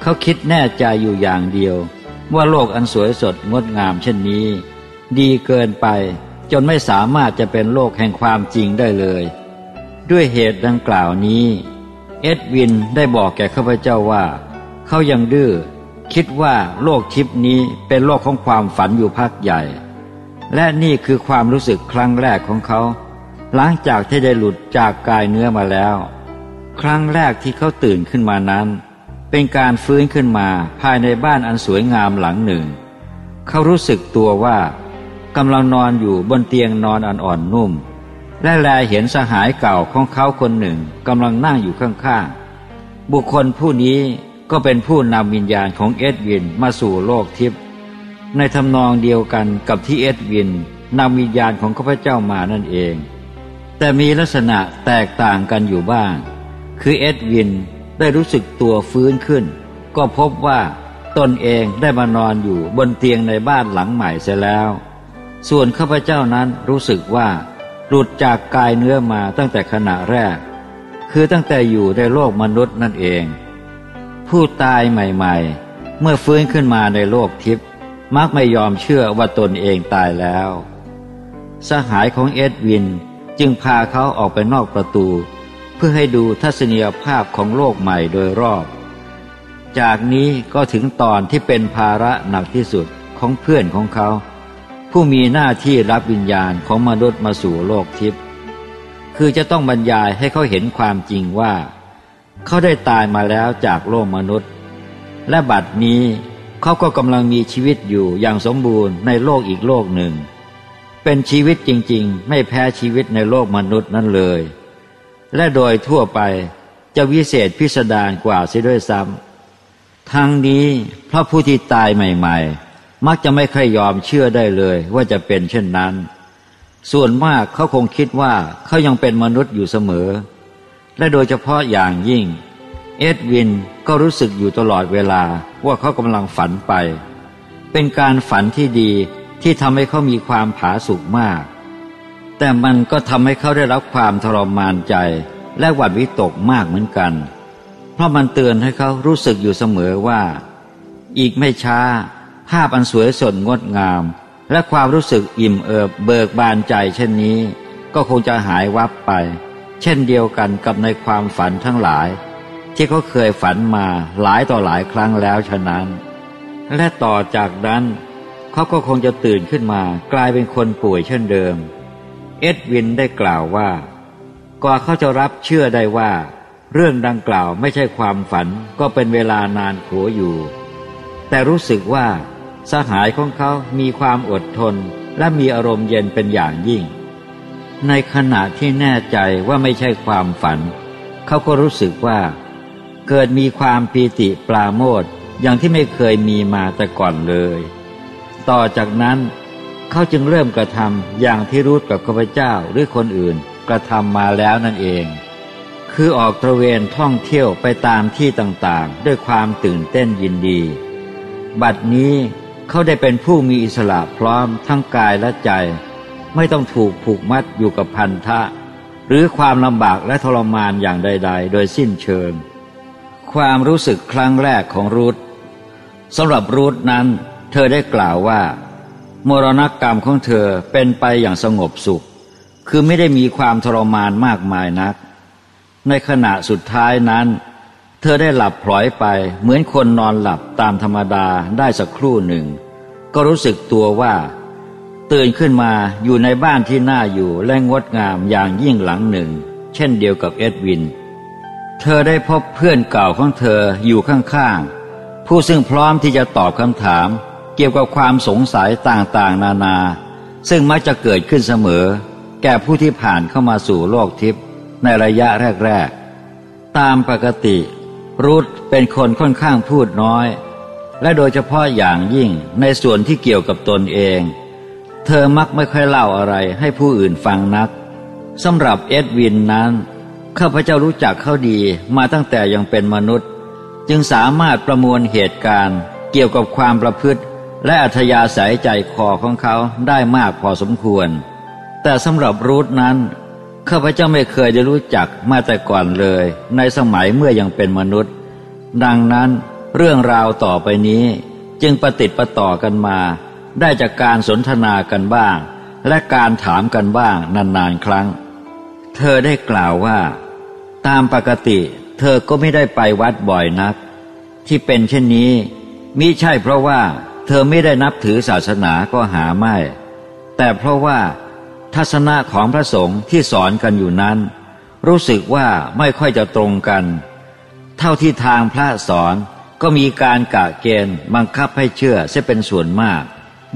เขาคิดแน่ใจอยู่อย่างเดียว ว่าโลกอันสวยสดงดงามเช่นนี้ ดีเกินไปจนไม่สามารถจะเป็นโลกแห่งความจริงได้เลย ด้วยเหตุดังกล่าวนี้ เอ็ดวินได้บอกแก่ข้าพเจ้าว่า เขายังดื้อคิดว่าโลกทิพนี้เป็นโลกของความฝันอยู่พักใหญ่ และนี่คือความรู้สึกครั้งแรกของเขา หลังจากที่ได้หลุดจากกายเนื้อมาแล้ว ครั้งแรกที่เขาตื่นขึ้นมานั้น เป็นการฟื้นขึ้นมาภายในบ้านอันสวยงามหลังหนึ่ง เขารู้สึกตัวว่ากำลังนอนอยู่บนเตียงนอนอ่อนๆนุ่ม และแลเห็นสหายเก่าของเขาคนหนึ่งกำลังนั่งอยู่ข้างๆ บุคคลผู้นี้ก็เป็นผู้นำวิญญาณของเอ็ดวินมาสู่โลกทิพย์ในทำนองเดียวกันกับที่เอ็ดวินนำวิญญาณของข้าพเจ้ามานั่นเอง แต่มีลักษณะแตกต่างกันอยู่บ้าง คือเอ็ดวิน ได้รู้สึกตัวฟื้นขึ้น ก็พบว่าตนเองได้มานอนอยู่บนเตียงในบ้านหลังใหม่เสียแล้ว ส่วนข้าพเจ้านั้นรู้สึกว่า หลุดจากกายเนื้อมาตั้งแต่ขณะแรก คือตั้งแต่อยู่ในโลกมนุษย์นั่นเอง ผู้ตายใหม่ๆ เมื่อฟื้นขึ้นมาในโลกทิพย์มักไม่ยอมเชื่อว่าตนเองตายแล้ว สหายของเอ็ดวินจึงพาเขาออกไปนอกประตู พื่อให้ดูทัศนียภาพของโลกใหม่โดยรอบ จากนี้ก็ถึงตอนที่เป็นภาระหนักที่สุดของเพื่อนของเขา ผู้มีหน้าที่รับวิญญาณของมนุษย์มาสู่โลกทิพย์คือจะต้องบรรยายให้เขาเห็นความจริงว่า เขาได้ตายมาแล้วจากโลกมนุษย์ และบัดนี้เขาก็กำลังมีชีวิตอยู่อย่างสมบูรณ์ในโลกอีกโลกหนึ่ง เป็นชีวิตจริงๆ ไม่แพ้ชีวิตในโลกมนุษย์นั้นเลย และโดยทั่วไปจะวิเศษพิสดารกว่าเสียด้วยซ้ำทางนี้เพราะผู้ที่ตายใหม่ ๆ มักจะไม่ค่อยยอมเชื่อได้เลยว่าจะเป็นเช่นนั้น ส่วนมากเขาคงคิดว่าเขายังเป็นมนุษย์อยู่เสมอ และโดยเฉพาะอย่างยิ่ง เอ็ดวินก็รู้สึกอยู่ตลอดเวลาว่าเขากำลังฝันไป เป็นการฝันที่ดีที่ทำให้เขามีความผาสุกมาก แต่มันก็ทำให้เขาได้รับความทรมานใจ และหวัดวิตกมากเหมือนกัน เพราะมันเตือนให้เขารู้สึกอยู่เสมอว่า อีกไม่ช้า ภาพอันสวยสดงดงาม และความรู้สึกอิ่มเอิบเบิกบานใจ เช่นนี้ ก็คงจะหายวับไป เช่นเดียวกันกับในความฝันทั้งหลาย ที่เขาเคยฝันมาหลายต่อหลายครั้งแล้วฉะนั้น และต่อจากนั้นเขาก็คงจะตื่นขึ้นมากลายเป็นคนป่วยเช่นเดิม เอ็ดวินได้กล่าวว่า กว่าเขาจะรับเชื่อได้ว่า เรื่องดังกล่าวไม่ใช่ความฝันก็เป็นเวลานานโขอยู่ แต่รู้สึกว่า สหายของเขามีความอดทนและมีอารมณ์เย็นเป็นอย่างยิ่ง ในขณะที่แน่ใจว่าไม่ใช่ความฝัน เขาก็รู้สึกว่า เกิดมีความปีติปลาโมดอย่างที่ไม่เคยมีมาแต่ก่อนเลย ต่อจากนั้น เขาจึงเริ่มกระทำอย่างที่รู้กับข้าพเจ้าหรือคนอื่นกระทำมาแล้วนั่นเอง คือออกตระเวนท่องเที่ยวไปตามที่ต่างๆ ด้วยความตื่นเต้นยินดี บัดนี้เขาได้เป็นผู้มีอิสระพร้อมทั้งกายและใจ ไม่ต้องถูกผูกมัดอยู่กับพันธะ หรือความลำบากและทรมานอย่างใด ๆ โดยสิ้นเชิง ความรู้สึกครั้งแรกของรูทสำหรับรูทนั้น เธอได้กล่าวว่า มรณกรรมของเธอเป็นไปอย่างสงบสุข คือไม่ได้มีความทรมานมากมายนัก ในขณะสุดท้ายนั้น เธอได้หลับพลอยไปเหมือนคนนอนหลับตามธรรมดาได้สักครู่หนึ่ง ก็รู้สึกตัวว่า ตื่นขึ้นมาอยู่ในบ้านที่น่าอยู่และงดงามอย่างยิ่งหลังหนึ่ง เช่นเดียวกับเอ็ดวิน เธอได้พบเพื่อนเก่าของเธออยู่ข้างๆผู้ซึ่งพร้อมที่จะตอบคำถาม กี่ยวกับความสงสัยต่างๆ นานา ซึ่งมักจะเกิดขึ้นเสมอ แก่ผู้ที่ผ่านเข้ามาสู่โลกทิพย์ในระยะแรก ๆ ตามปกติ รูทเป็นคนค่อนข้างพูดน้อย และโดยเฉพาะอย่างยิ่งในส่วนที่เกี่ยวกับตนเอง เธอมักไม่ค่อยเล่าอะไรให้ผู้อื่นฟังนักสำหรับเอ็ดวินนั้นข้าพเจ้ารู้จักเขาดีมาตั้งแต่ยังเป็นมนุษย์ จึงสามารถประมวลเหตุการณ์เกี่ยวกับความประพฤติ และอัธยาศัยใจคอของเขาได้มากพอสมควร แต่สำหรับรูทนั้นข้าพเจ้าไม่เคยได้รู้จักมาแต่ก่อนเลย ในสมัยเมื่อยังเป็นมนุษย์ ดังนั้นเรื่องราวต่อไปนี้ จึงประติดประต่อกันมา ได้จากการสนทนากันบ้าง และการถามกันบ้างนานๆครั้ง เธอได้กล่าวว่า ตามปกติ เธอก็ไม่ได้ไปวัดบ่อยนัก ที่เป็นเช่นนี้มิใช่เพราะว่า เธอไม่ได้นับถือศาสนาก็หาไม่ แต่เพราะว่าทัศนะของพระสงฆ์ที่สอนกันอยู่นั้น รู้สึกว่าไม่ค่อยจะตรงกัน เท่าที่ทางพระสอนก็มีการกะเกณฑ์บังคับให้เชื่อเสียเป็นส่วนมาก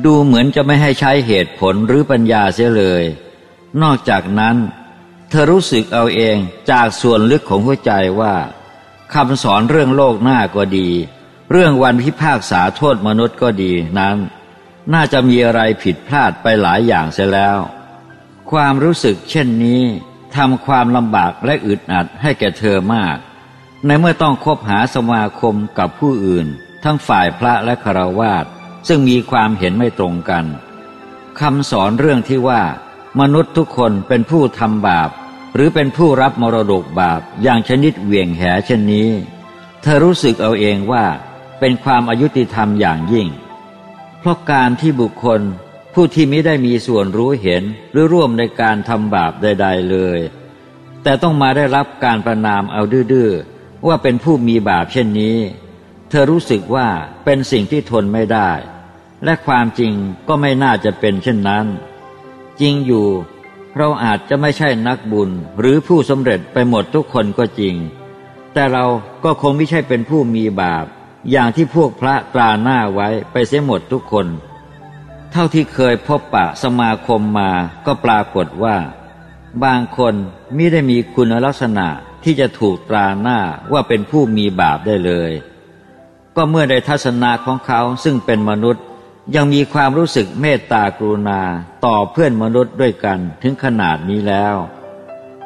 ดูเหมือนจะไม่ให้ใช้เหตุผลหรือปัญญาเสียเลย นอกจากนั้น เธอรู้สึกเอาเองจากส่วนลึกของหัวใจว่าคำสอนเรื่องโลกหน้าก็ดี เรื่องวันพิพากษาโทษมนุษย์ก็ดีนั้น น่าจะมีอะไรผิดพลาดไปหลายอย่างเสียแล้ว ความรู้สึกเช่นนี้ทำความลำบากและอึดอัดให้แก่เธอมาก ในเมื่อต้องคบหาสมาคมกับผู้อื่น ทั้งฝ่ายพระและคารวาสซึ่งมีความเห็นไม่ตรงกันคำสอนเรื่องที่ว่า มนุษย์ทุกคนเป็นผู้ทำบาป หรือเป็นผู้รับมรดกบาปอย่างชนิดเวียงแหเช่นนี้ เธอรู้สึกเอาเองว่า เป็นความอายุติธรรมอย่างยิ่ง เพราะการที่บุคคลผู้ที่ไม่ได้มีส่วนรู้เห็นหรือร่วมในการทำบาปใด ๆเลย แต่ต้องมาได้รับการประนามเอาดื้อว่าเป็นผู้มีบาปเช่นนี้ เธอรู้สึกว่าเป็นสิ่งที่ทนไม่ได้ และความจริงก็ไม่น่าจะเป็นเช่นนั้น จริงอยู่เราอาจจะไม่ใช่นักบุญหรือผู้สำเร็จไปหมดทุกคนก็จริง แต่เราก็คงไม่ใช่เป็นผู้มีบาป อย่างที่พวกพระตราหน้าไว้ไปเสียหมดทุกคน เท่าที่เคยพบปะสมาคมมาก็ปรากฏว่า บางคนไม่ได้มีคุณลักษณะที่จะถูกตราหน้าว่าเป็นผู้มีบาปได้เลย ก็เมื่อในทัศนะของเขาซึ่งเป็นมนุษย์ยังมีความรู้สึกเมตตากรุณาต่อเพื่อนมนุษย์ด้วยกันถึงขนาดนี้แล้ว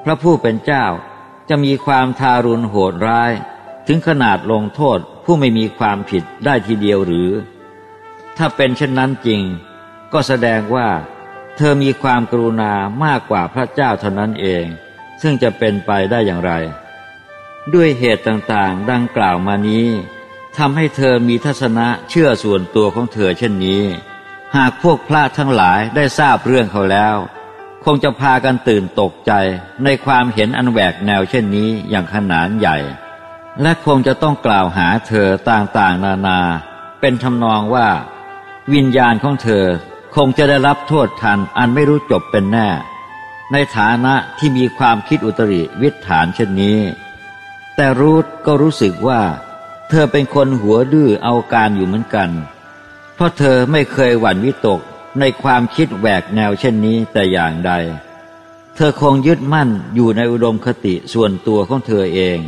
พระผู้เป็นเจ้าจะมีความทารุณโหดร้าย ถึงขนาดลงโทษ ผู้ไม่มีความผิดได้ทีเดียวหรือ ถ้าเป็นเช่นนั้นจริง ก็แสดงว่าเธอมีความกรุณามากกว่าพระเจ้าเท่านั้นเอง ซึ่งจะเป็นไปได้อย่างไร ด้วยเหตุต่างๆ ดังกล่าวมานี้ทำให้เธอมีทัศนะเชื่อส่วนตัวของเธอเช่นนี้ หากพวกพระทั้งหลายได้ทราบเรื่องเขาแล้ว คงจะพากันตื่นตกใจในความเห็นอันแหวกแนวเช่นนี้อย่างขนานใหญ่ และคงจะต้องกล่าวหาเธอต่างๆ นานา เป็นทำนองว่า วิญญาณของเธอคงจะได้รับโทษทันอันไม่รู้จบเป็นแน่ ในฐานะที่มีความคิดอุตริวิถานเช่นนี้ แต่รูทก็รู้สึกว่า เธอเป็นคนหัวดื้อเอาการอยู่เหมือนกัน เพราะเธอไม่เคยหวั่นวิตกในความคิดแหวกแนวเช่นนี้แต่อย่างใด เธอคงยึดมั่นอยู่ในอุดมคติส่วนตัวของเธอเอง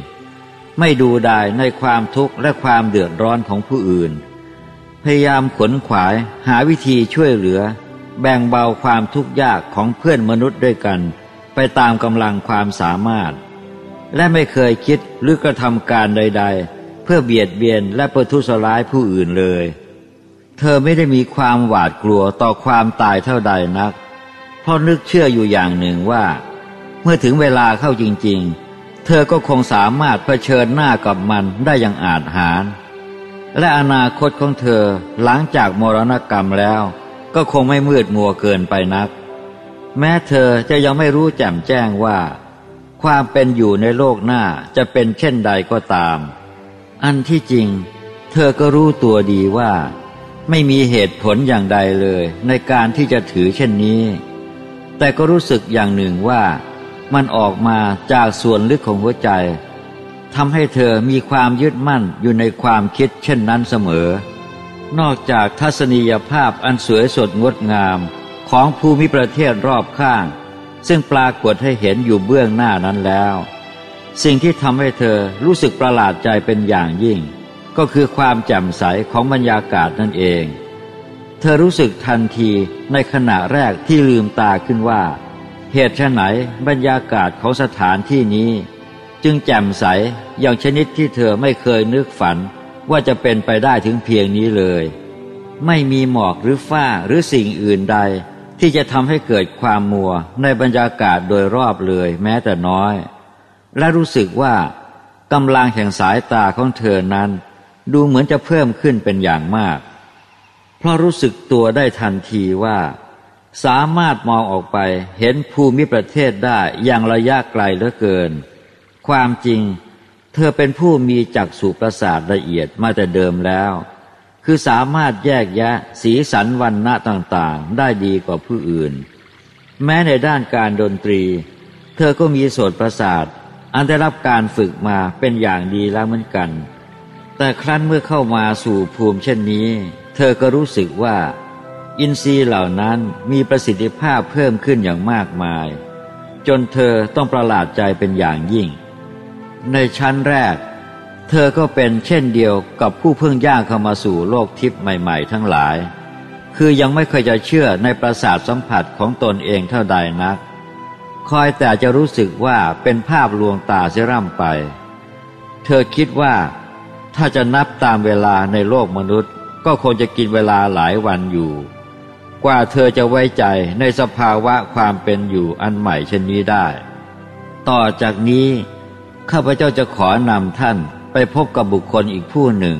ไม่ดูดายในความทุกข์และความเดือดร้อนของผู้อื่น พยายามขนขวายหาวิธีช่วยเหลือ แบ่งเบาความทุกข์ยากของเพื่อนมนุษย์ด้วยกัน ไปตามกำลังความสามารถ และไม่เคยคิดหรือกระทำการใด ๆ เพื่อเบียดเบียนและประทุษร้ายผู้อื่นเลย เธอไม่ได้มีความหวาดกลัวต่อความตายเท่าใดนัก เพราะนึกเชื่ออยู่อย่างหนึ่งว่า เมื่อถึงเวลาเข้าจริง ๆ เธอก็คงสามารถเผชิญหน้ากับมันได้อย่างอาจหาร และอนาคตของเธอหลังจากมรณกรรมแล้ว ก็คงไม่มืดมัวเกินไปนัก แม้เธอจะยังไม่รู้แจ่มแจ้งว่า ความเป็นอยู่ในโลกหน้าจะเป็นเช่นใดก็ตาม อันที่จริง เธอก็รู้ตัวดีว่า ไม่มีเหตุผลอย่างใดเลยในการที่จะถือเช่นนี้ แต่ก็รู้สึกอย่างหนึ่งว่า มันออกมาจากส่วนลึกของหัวใจทำให้เธอมีความยึดมั่นอยู่ในความคิดเช่นนั้นเสมอ นอกจากทัศนียภาพอันสวยสดงดงามของภูมิประเทศรอบข้าง ซึ่งปรากฏให้เห็นอยู่เบื้องหน้านั้นแล้ว สิ่งที่ทำให้เธอรู้สึกประหลาดใจเป็นอย่างยิ่ง ก็คือความแจ่มใสของบรรยากาศนั่นเอง เธอรู้สึกทันทีในขณะแรกที่ลืมตาขึ้นว่า เหตุไหนบรรยากาศของสถานที่นี้ จึงแจ่มใสอย่างชนิดที่เธอไม่เคยนึกฝันว่าจะเป็นไปได้ถึงเพียงนี้เลย ไม่มีหมอกหรือฝ้าหรือสิ่งอื่นใด ที่จะทำให้เกิดความมัวในบรรยากาศโดยรอบเลยแม้แต่น้อย และรู้สึกว่ากำลังแห่งสายตาของเธอนั้น ดูเหมือนจะเพิ่มขึ้นเป็นอย่างมาก เพราะรู้สึกตัวได้ทันทีว่า สามารถมองออกไปเห็นภูมิประเทศได้อย่างระยะไกลเหลือเกิน ความจริง เธอเป็นผู้มีจักษุประสาทละเอียดมาแต่เดิมแล้ว คือสามารถแยกแยะสีสันวันณะต่างๆ ได้ดีกว่าผู้อื่น แม้ในด้านการดนตรี เธอก็มีโสตประสาท อันได้รับการฝึกมาเป็นอย่างดีแล้วเหมือนกัน แต่ครั้นเมื่อเข้ามาสู่ภูมิเช่นนี้ เธอก็รู้สึกว่า อินทรีย์เหล่านั้นมีประสิทธิภาพเพิ่มขึ้นอย่างมากมาย จนเธอต้องประหลาดใจเป็นอย่างยิ่ง ในชั้นแรก เธอก็เป็นเช่นเดียวกับผู้เพิ่งย่างเข้ามาสู่โลกทิพย์ใหม่ ๆ ทั้งหลาย คือยังไม่เคยจะเชื่อในประสาทสัมผัสของตนเองเท่าใดนัก คอยแต่จะรู้สึกว่าเป็นภาพลวงตาเสียร่ำไป เธอคิดว่าถ้าจะนับตามเวลาในโลกมนุษย์ ก็คงจะกินเวลาหลายวันอยู่ กว่าเธอจะไว้ใจในสภาวะความเป็นอยู่อันใหม่เช่นนี้ได้ ต่อจากนี้ ข้าพเจ้าจะขอนำท่านไปพบกับบุคคลอีกผู้หนึ่ง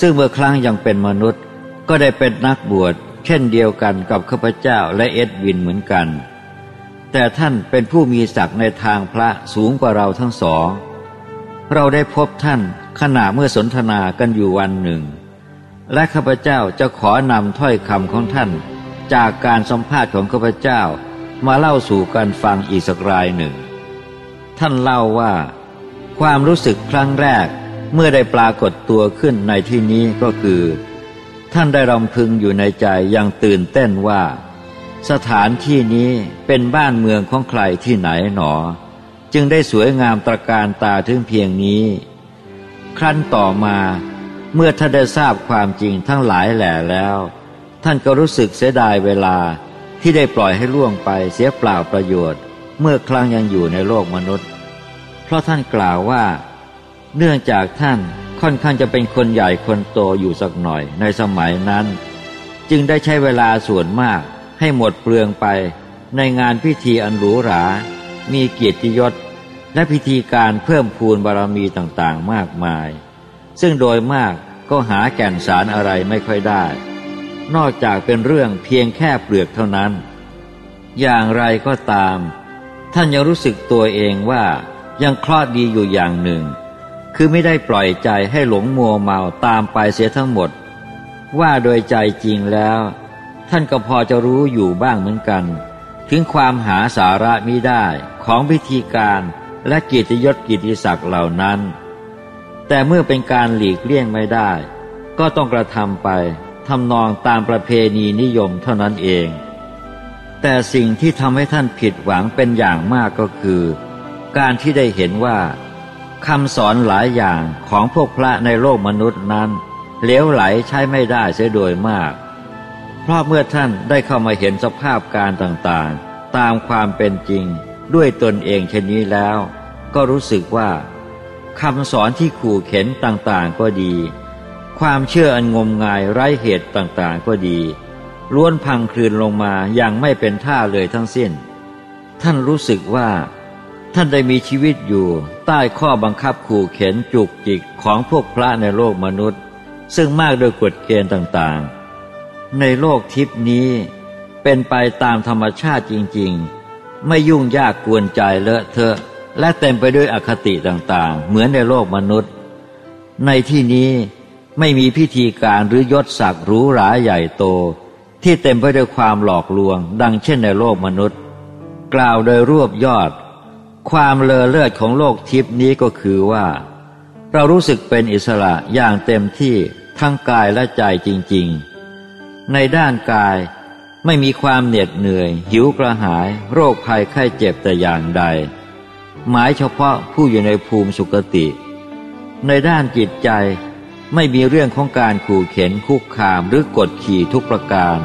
ซึ่งเมื่อครั้งยังเป็นมนุษย์ ก็ได้เป็นนักบวช เช่นเดียวกันกับข้าพเจ้าและเอ็ดวินเหมือนกัน แต่ท่านเป็นผู้มีศักดิ์ในทางพระสูงกว่าเราทั้งสอง เราได้พบท่านขณะเมื่อสนทนากันอยู่วันหนึ่ง และข้าพเจ้าจะขอนำถ้อยคำของท่าน จากการสัมภาษณ์ของข้าพเจ้ามาเล่าสู่กันฟังอีกสักรายหนึ่ง ท่านเล่าว่า ความรู้สึกครั้งแรกเมื่อได้ปรากฏตัวขึ้นในที่นี้ก็คือ ท่านได้รำพึงอยู่ในใจอย่างตื่นเต้นว่า สถานที่นี้เป็นบ้านเมืองของใครที่ไหนหนอ จึงได้สวยงามตระการตาถึงเพียงนี้ ครั้นต่อมา เมื่อท่านได้ทราบความจริงทั้งหลายแหล่แล้ว ท่านก็รู้สึกเสียดายเวลาที่ได้ปล่อยให้ล่วงไปเสียเปล่าประโยชน์ เมื่อครั้งยังอยู่ในโลกมนุษย์ เพราะท่านกล่าวว่า เนื่องจากท่านค่อนข้างจะเป็นคนใหญ่คนโตอยู่สักหน่อยในสมัยนั้น จึงได้ใช้เวลาส่วนมากให้หมดเปลืองไป ในงานพิธีอันหรูหรา มีเกียรติยศ และพิธีการเพิ่มพูนบารมีต่างๆมากมาย ซึ่งโดยมากก็หาแก่นสารอะไรไม่ค่อยได้ นอกจากเป็นเรื่องเพียงแค่เปลือกเท่านั้น อย่างไรก็ตาม ท่านยังรู้สึกตัวเองว่ายังคลอดดีอยู่อย่างหนึ่ง คือไม่ได้ปล่อยใจให้หลงมัวเมาตามไปเสียทั้งหมด ว่าโดยใจจริงแล้ว ท่านก็พอจะรู้อยู่บ้างเหมือนกัน ถึงความหาสาระมิได้ของพิธีการและกิจยศกิติศักดิ์เหล่านั้น แต่เมื่อเป็นการหลีกเลี่ยงไม่ได้ ก็ต้องกระทำไปทำนองตามประเพณีนิยมเท่านั้นเอง แต่สิ่งที่ทำให้ท่านผิดหวังเป็นอย่างมากก็คือ การที่ได้เห็นว่าคำสอนหลายอย่างของพวกพระในโลกมนุษย์นั้นเลี้ยวไหลใช้ไม่ได้เสียโดยมาก เพราะเมื่อท่านได้เข้ามาเห็นสภาพการต่างๆ ตามความเป็นจริงด้วยตนเองเช่นนี้แล้ว ก็รู้สึกว่า คำสอนที่ขู่เข็นต่างๆก็ดี ความเชื่ออันงมงายไร้เหตุต่างๆก็ดีล้วนพังคลืนลงมาอย่างไม่เป็นท่าเลยทั้งสิ้น ท่านรู้สึกว่า ท่านได้มีชีวิตอยู่ ใต้ข้อบังคับขู่เข็นจุกจิกของพวกพระในโลกมนุษย์ ซึ่งมากโดยกฎเกณฑ์ต่างๆ ในโลกทิพนี้เป็นไปตามธรรมชาติจริงๆ ไม่ยุ่งยากกวนใจเลอะเทอะ และเต็มไปด้วยอคติต่างๆ เหมือนในโลกมนุษย์ ในที่นี้ไม่มีพิธีการหรือยศศักดิ์หรูหราใหญ่โต ที่เต็มไปด้วยความหลอกลวง ดังเช่นในโลกมนุษย์ กล่าวโดยรวบยอด ความเลอเลิศของโลกทิพนี้ก็คือว่า เรารู้สึกเป็นอิสระอย่างเต็มที่ทั้งกายและใจจริงๆ ในด้านกายไม่มีความเหน็ดเหนื่อย หิวกระหาย โรคภัยไข้เจ็บแต่อย่างใด หมายเฉพาะผู้อยู่ในภูมิสุคติ ในด้านจิตใจไม่มีเรื่องของการขู่เข็นคุกคามหรือกดขี่ทุกประการ